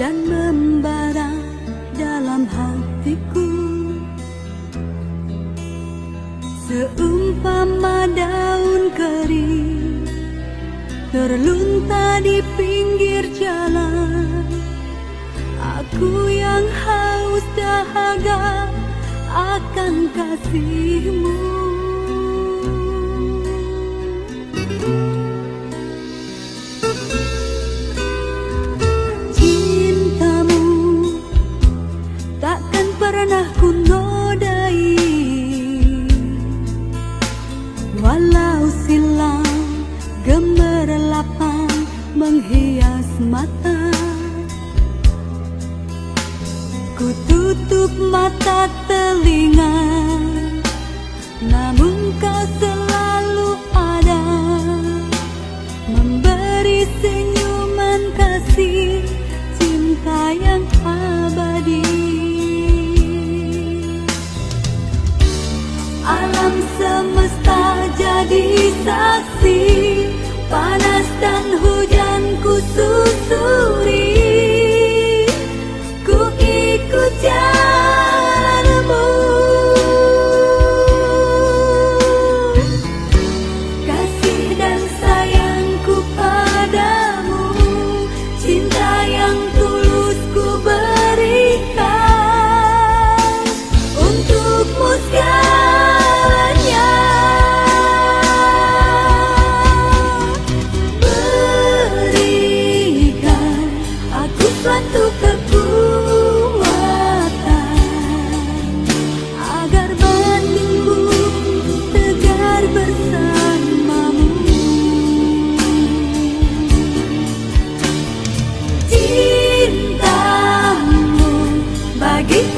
dan membara dalam hatiku. Seumpama daun kering terlunta di pinggir jalan Aku yang haus dahaga akan kasihmu mata. Ku tutup mata telinga Namun kau selalu ada. Memberi senyuman kasih Cinta yang abadi. Alam semesta jadi saksi Panas dan hujan ku susuri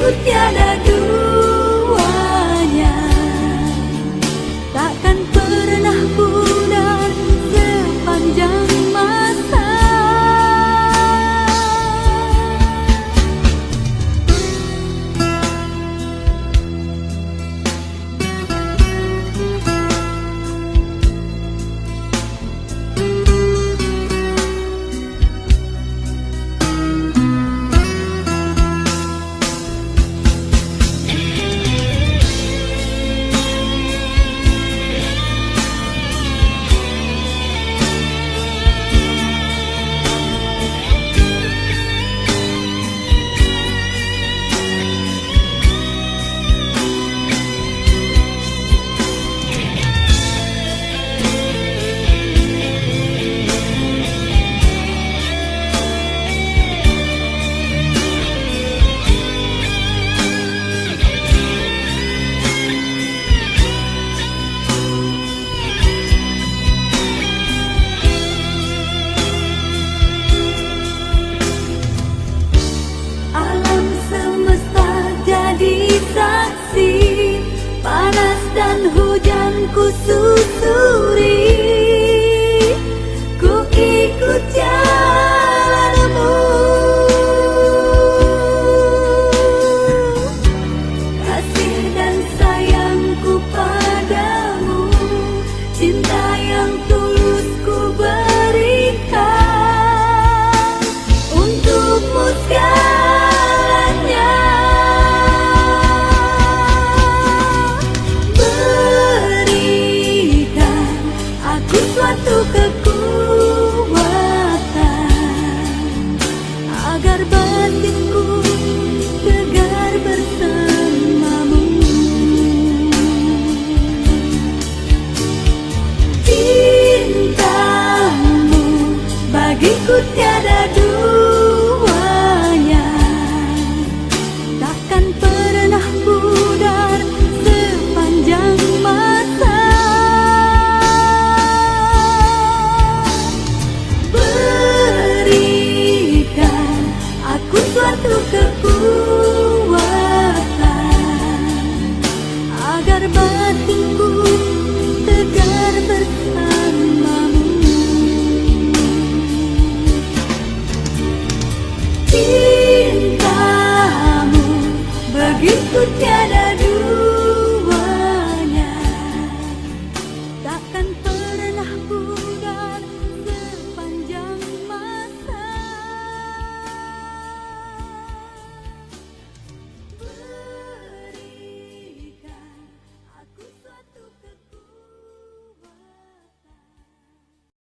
Ku tiada как good girl.